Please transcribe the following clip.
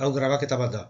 hau grabaketa bat da.